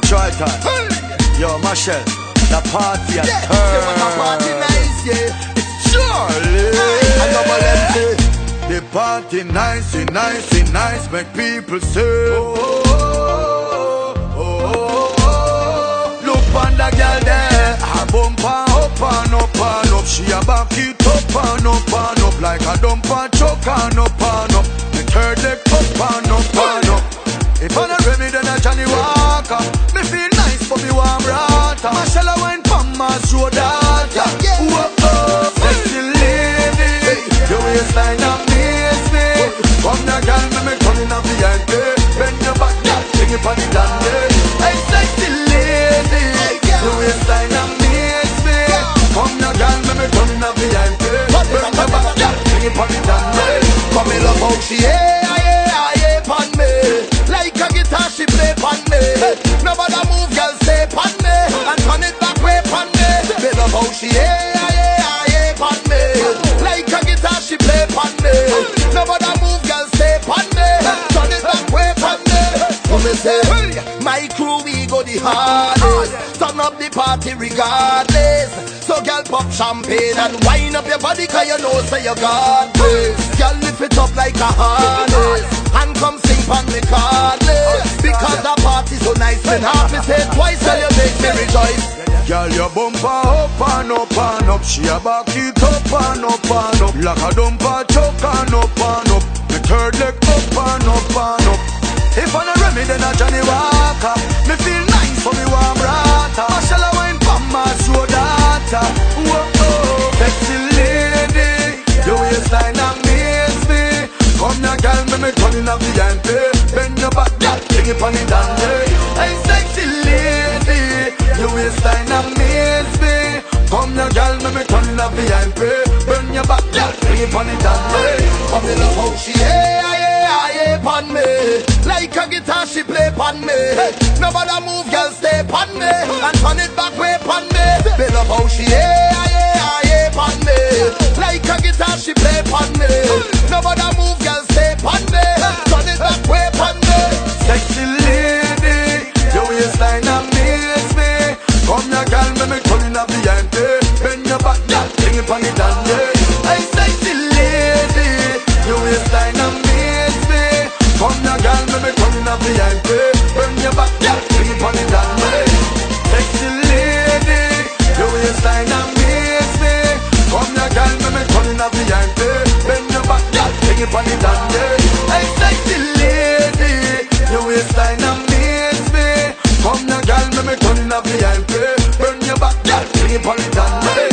Yo, try time. Yo, Marshall, the party at Yeah, turn. say when my party nice, yeah. It's Charlie. I know what them say. The party nice, it nice, it nice, make people say. Oh, oh, oh, oh, oh. Look on the girl there, her bumper How she yeah, yeah, yeah, pon me. Like a guitar she play pon me. Nobody move, girl, stay pon me. And turn it back way pon me. Me love how she yeah, yeah, yeah, pon me. Like a guitar she play pon me. Nobody move, girl, stay pon me. Turn it back way pon me. Come me say, my crew we go the hardest. Turn up the party regardless. So girl pop champagne and wind up your body Cause you know say you got this harness And come sing pon me Because the party so nice When half me say twice Girl you make me rejoice Girl, your bumper up and up and up. She a back it up and up and up. Like a dumper chuck and up and up. The third leg up and up and up. If I not Remy, then I Johnnie Walker. Now, girl, me me turn a VIP. Bend your back, girl, sing it on the dandy. Come me love how she yeah, yeah, yeah, pon me. Like a guitar she play pon me. Nobody move, girl, stay pon me. And turn it back way pon me. Me love how she yeah, turn in a VIP. Bend your back, girl, sing it on the dandy. Sexy lady, your waistline amaze me. Come now, girl, me me turn in a VIP. Bend your back, girl, sing it on the dandy. Hey, sexy lady, your waistline amaze me. Come now, girl, me me turn in a VIP. Burn your back, girl, sing it on the dandy.